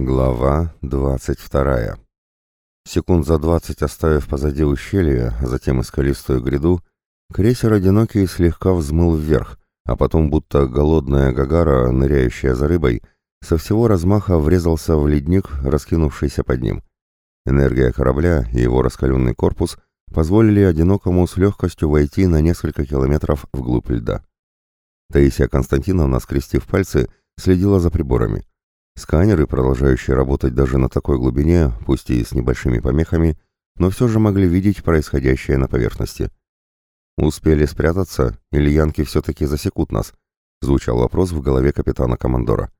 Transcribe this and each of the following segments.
Глава 22. Секунд за двадцать оставив позади ущелье, а затем и скалистую гряду, крейсер «Одинокий» слегка взмыл вверх, а потом, будто голодная гагара, ныряющая за рыбой, со всего размаха врезался в ледник, раскинувшийся под ним. Энергия корабля и его раскаленный корпус позволили «Одинокому» с легкостью войти на несколько километров вглубь льда. Таисия Константиновна, скрестив пальцы, следила за приборами. Сканеры, продолжающие работать даже на такой глубине, пусть и с небольшими помехами, но все же могли видеть происходящее на поверхности. «Успели спрятаться, или янки все-таки засекут нас?» — звучал вопрос в голове капитана-командора.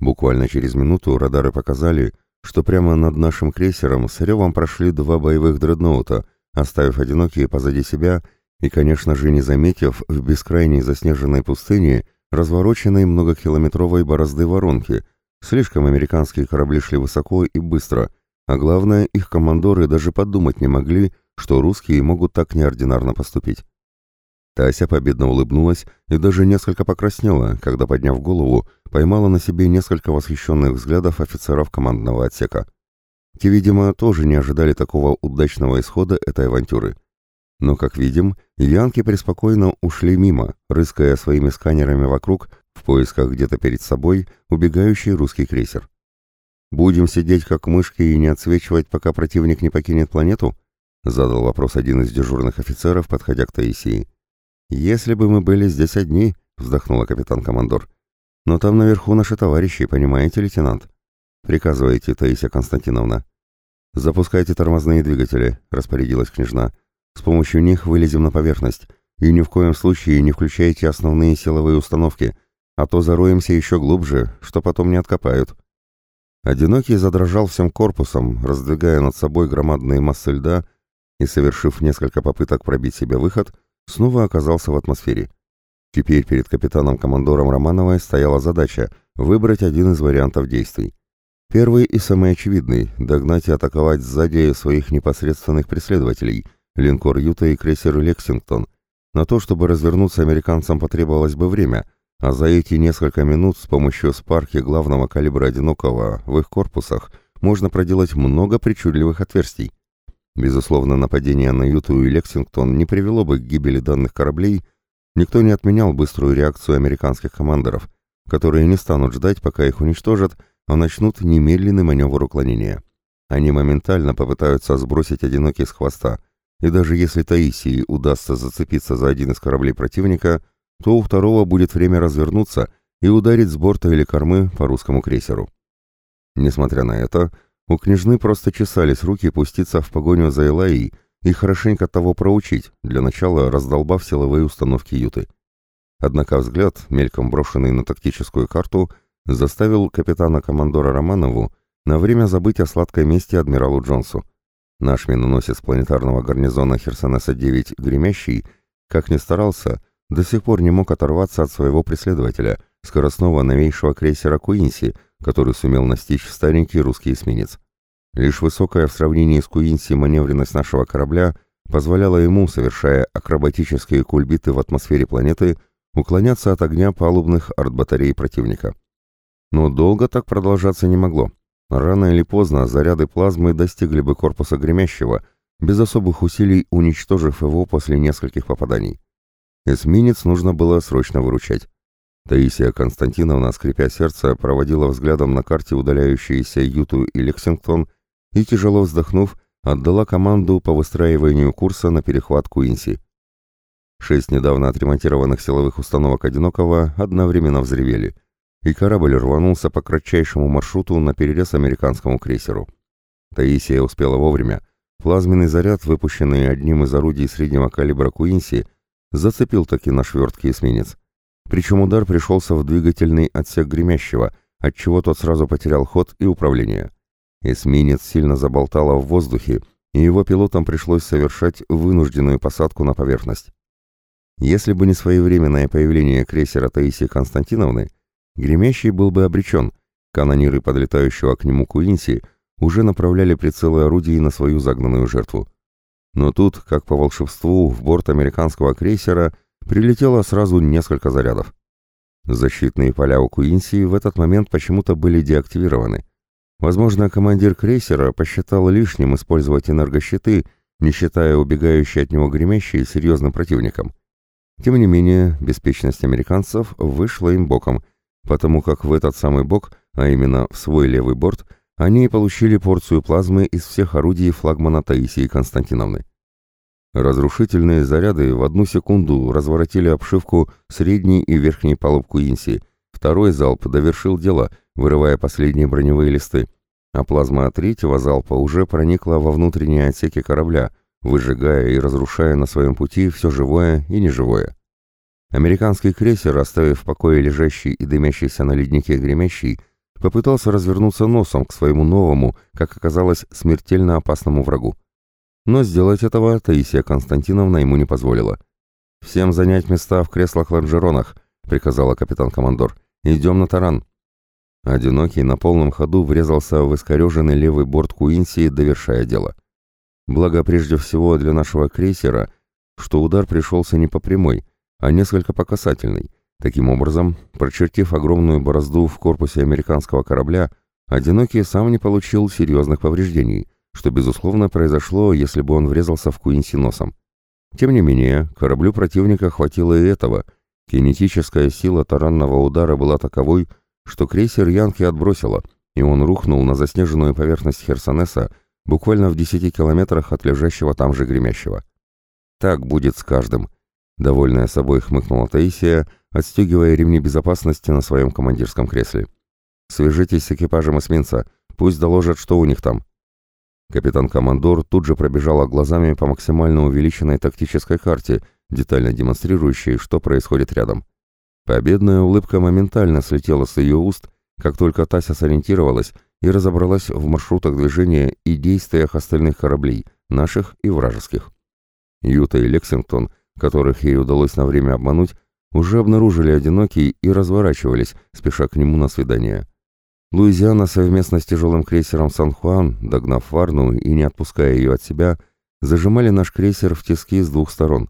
Буквально через минуту радары показали, что прямо над нашим крейсером с ревом прошли два боевых дредноута, оставив одинокие позади себя и, конечно же, не заметив в бескрайней заснеженной пустыне развороченной многокилометровой борозды воронки — Слишком американские корабли шли высоко и быстро, а главное, их командоры даже подумать не могли, что русские могут так неординарно поступить. Тася победно улыбнулась и даже несколько покраснела, когда, подняв голову, поймала на себе несколько восхищенных взглядов офицеров командного отсека. Те, видимо, тоже не ожидали такого удачного исхода этой авантюры. Но, как видим, янки преспокойно ушли мимо, рыская своими сканерами вокруг в поисках где-то перед собой убегающий русский крейсер. «Будем сидеть как мышки и не отсвечивать, пока противник не покинет планету?» — задал вопрос один из дежурных офицеров, подходя к Таисии. «Если бы мы были здесь одни», — вздохнула капитан-командор. «Но там наверху наши товарищи, понимаете, лейтенант?» «Приказывайте, Таисия Константиновна». «Запускайте тормозные двигатели», — распорядилась княжна. «С помощью них вылезем на поверхность. И ни в коем случае не включайте основные силовые установки, а то зароемся еще глубже, что потом не откопают. Одинокий задрожал всем корпусом, раздвигая над собой громадные массы льда и, совершив несколько попыток пробить себе выход, снова оказался в атмосфере. Теперь перед капитаном-командором Романовой стояла задача выбрать один из вариантов действий. Первый и самый очевидный – догнать и атаковать сзади своих непосредственных преследователей – линкор Юта и крейсер Лексингтон. На то, чтобы развернуться американцам потребовалось бы время – а за эти несколько минут с помощью спарки главного калибра «Одинокого» в их корпусах можно проделать много причудливых отверстий. Безусловно, нападение на Юту и Лексингтон не привело бы к гибели данных кораблей, никто не отменял быструю реакцию американских командоров, которые не станут ждать, пока их уничтожат, а начнут немедленный маневр уклонения. Они моментально попытаются сбросить одинокий с хвоста, и даже если Таисии удастся зацепиться за один из кораблей противника – то у второго будет время развернуться и ударить с борта или кормы по русскому крейсеру. Несмотря на это, у княжны просто чесались руки пуститься в погоню за Элайей и хорошенько того проучить, для начала раздолбав силовые установки Юты. Однако взгляд, мельком брошенный на тактическую карту, заставил капитана-командора Романову на время забыть о сладкой мести адмиралу Джонсу. Наш миноносец планетарного гарнизона Херсонеса-9 «Гремящий», как ни старался, до сих пор не мог оторваться от своего преследователя, скоростного новейшего крейсера «Куинси», который сумел настичь старенький русский эсминец. Лишь высокая в сравнении с «Куинси» маневренность нашего корабля позволяла ему, совершая акробатические кульбиты в атмосфере планеты, уклоняться от огня палубных артбатарей противника. Но долго так продолжаться не могло. Рано или поздно заряды плазмы достигли бы корпуса гремящего, без особых усилий уничтожив его после нескольких попаданий. Эсминец нужно было срочно выручать. Таисия Константиновна, скрипя сердце, проводила взглядом на карте удаляющиеся Юту и Лексингтон и, тяжело вздохнув, отдала команду по выстраиванию курса на перехват Куинси. Шесть недавно отремонтированных силовых установок «Одинокого» одновременно взревели, и корабль рванулся по кратчайшему маршруту на перерез американскому крейсеру. Таисия успела вовремя. Плазменный заряд, выпущенный одним из орудий среднего калибра Куинси, Зацепил таки наш верткий эсминец. Причем удар пришелся в двигательный отсек гремящего, отчего тот сразу потерял ход и управление. Эсминец сильно заболтало в воздухе, и его пилотам пришлось совершать вынужденную посадку на поверхность. Если бы не своевременное появление крейсера Таисии Константиновны, Гремящий был бы обречен, канониры подлетающего к нему Куинси уже направляли прицелы орудий на свою загнанную жертву. Но тут, как по волшебству, в борт американского крейсера прилетело сразу несколько зарядов. Защитные поля у Куинси в этот момент почему-то были деактивированы, Возможно, командир крейсера посчитал лишним использовать энергощиты, не считая убегающей от него гремящей серьезным противником. Тем не менее, беспечность американцев вышла им боком, потому как в этот самый бок, а именно в свой левый борт, они получили порцию плазмы из всех орудий флагмана Таисии Константиновны. Разрушительные заряды в одну секунду разворотили обшивку средней и верхней палуб Куинси. Второй залп довершил дело, вырывая последние броневые листы, а плазма третьего залпа уже проникла во внутренние отсеки корабля, выжигая и разрушая на своем пути все живое и неживое. Американский крейсер, оставив в покое лежащий и дымящийся на леднике гремящий, попытался развернуться носом к своему новому, как оказалось, смертельно опасному врагу. Но сделать этого Таисия Константиновна ему не позволила. «Всем занять места в креслах-лонжеронах», — приказала капитан-командор. «Идем на таран». Одинокий на полном ходу врезался в искореженный левый борт Куинси, довершая дело. Благо, прежде всего, для нашего крейсера, что удар пришелся не по прямой, а несколько по касательной. Таким образом, прочертив огромную борозду в корпусе американского корабля, Одинокий сам не получил серьезных повреждений, что, безусловно, произошло, если бы он врезался в Куинси носом. Тем не менее, кораблю противника хватило и этого. Кинетическая сила таранного удара была таковой, что крейсер Янки отбросило, и он рухнул на заснеженную поверхность Херсонеса буквально в десяти километрах от лежащего там же гремящего. «Так будет с каждым», — довольная собой хмыкнула Таисия, отстегивая ремни безопасности на своем командирском кресле. «Свяжитесь с экипажем эсминца, пусть доложат, что у них там». Капитан-командор тут же пробежала глазами по максимально увеличенной тактической карте, детально демонстрирующей, что происходит рядом. Победная улыбка моментально слетела с ее уст, как только Тася сориентировалась и разобралась в маршрутах движения и действиях остальных кораблей, наших и вражеских. Юта и Лексингтон, которых ей удалось на время обмануть, уже обнаружили одинокий и разворачивались, спеша к нему на свидание. Луизиана совместно с тяжелым крейсером «Сан-Хуан», догнав Варну и не отпуская ее от себя, зажимали наш крейсер в тиски с двух сторон.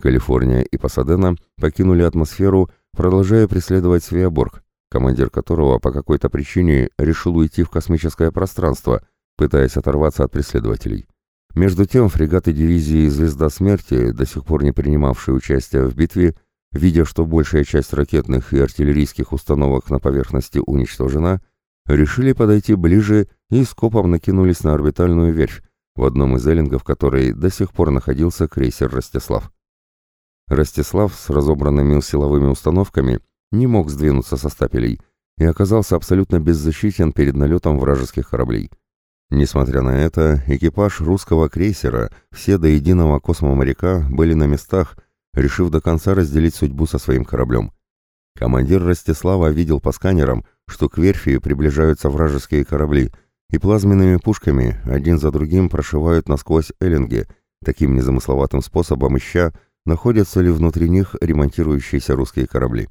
Калифорния и Пасадена покинули атмосферу, продолжая преследовать Свеоборг, командир которого по какой-то причине решил уйти в космическое пространство, пытаясь оторваться от преследователей. Между тем фрегаты дивизии «Звезда смерти», до сих пор не принимавшие участие в битве, видя, что большая часть ракетных и артиллерийских установок на поверхности уничтожена, решили подойти ближе и скопом накинулись на орбитальную верфь, в одном из эллингов которой до сих пор находился крейсер «Ростислав». Ростислав с разобранными силовыми установками не мог сдвинуться со стапелей и оказался абсолютно беззащитен перед налетом вражеских кораблей. Несмотря на это, экипаж русского крейсера, все до единого космоморяка были на местах решив до конца разделить судьбу со своим кораблем. Командир Ростислава видел по сканерам, что к верфи приближаются вражеские корабли, и плазменными пушками один за другим прошивают насквозь эллинги, таким незамысловатым способом ища, находятся ли внутри них ремонтирующиеся русские корабли.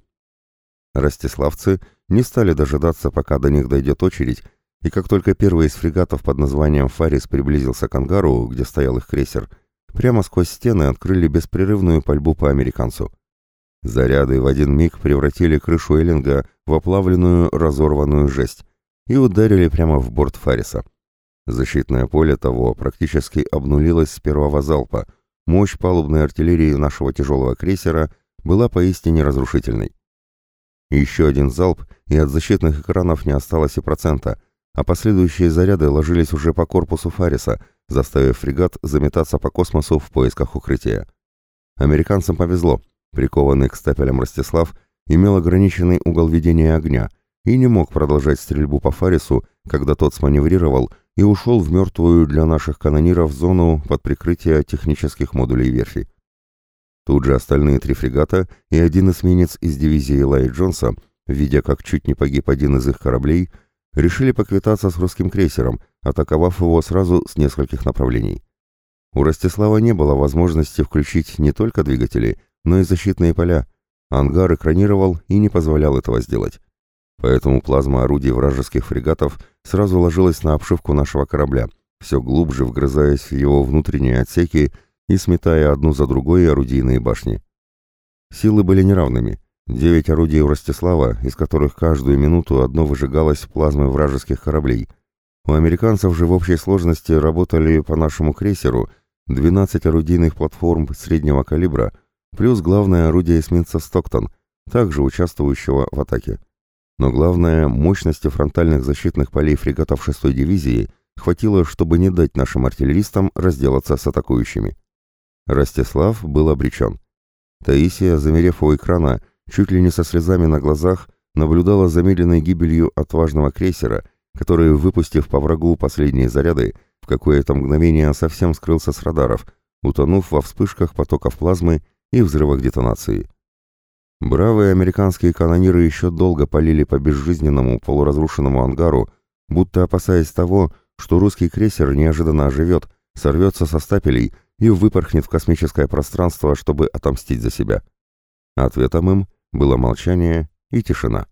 Ростиславцы не стали дожидаться, пока до них дойдет очередь, и как только первый из фрегатов под названием «Фарис» приблизился к ангару, где стоял их крейсер, прямо сквозь стены открыли беспрерывную пальбу по американцу. Заряды в один миг превратили крышу Эллинга в оплавленную разорванную жесть и ударили прямо в борт Фариса. Защитное поле того практически обнулилось с первого залпа. Мощь палубной артиллерии нашего тяжелого крейсера была поистине разрушительной. Еще один залп, и от защитных экранов не осталось и процента, а последующие заряды ложились уже по корпусу Фариса, заставив фрегат заметаться по космосу в поисках укрытия. Американцам повезло. Прикованный к стапелям Ростислав имел ограниченный угол ведения огня и не мог продолжать стрельбу по Фарису, когда тот сманеврировал и ушел в мертвую для наших канониров зону под прикрытие технических модулей верфи. Тут же остальные три фрегата и один эсминец из дивизии Лай Джонса, видя, как чуть не погиб один из их кораблей, решили поквитаться с русским крейсером, атаковав его сразу с нескольких направлений. У Ростислава не было возможности включить не только двигатели, но и защитные поля. Ангар экранировал и не позволял этого сделать. Поэтому плазма орудий вражеских фрегатов сразу ложилась на обшивку нашего корабля, все глубже вгрызаясь в его внутренние отсеки и сметая одну за другой орудийные башни. Силы были неравными. Девять орудий у Ростислава, из которых каждую минуту одно выжигалось плазмой вражеских кораблей, У американцев же в общей сложности работали по нашему крейсеру 12 орудийных платформ среднего калибра, плюс главное орудие эсминца «Стоктон», также участвующего в атаке. Но главное, мощности фронтальных защитных полей фрегатов 6-й дивизии хватило, чтобы не дать нашим артиллеристам разделаться с атакующими. Ростислав был обречен. Таисия, замерев у экрана, чуть ли не со слезами на глазах, наблюдала за медленной гибелью отважного крейсера, который, выпустив по врагу последние заряды, в какое-то мгновение совсем скрылся с радаров, утонув во вспышках потоков плазмы и взрывах детонации. Бравые американские канониры еще долго полили по безжизненному полуразрушенному ангару, будто опасаясь того, что русский крейсер неожиданно оживет, сорвется со стапелей и выпорхнет в космическое пространство, чтобы отомстить за себя. Ответом им было молчание и тишина.